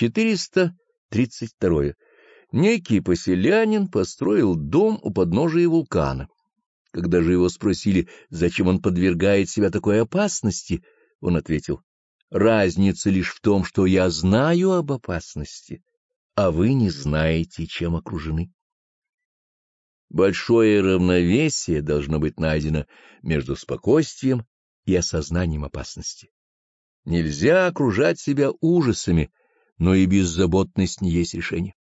432. Некий поселянин построил дом у подножия вулкана. Когда же его спросили, зачем он подвергает себя такой опасности, он ответил, «Разница лишь в том, что я знаю об опасности, а вы не знаете, чем окружены». Большое равновесие должно быть найдено между спокойствием и осознанием опасности. Нельзя окружать себя ужасами, но и беззаботность не есть решение.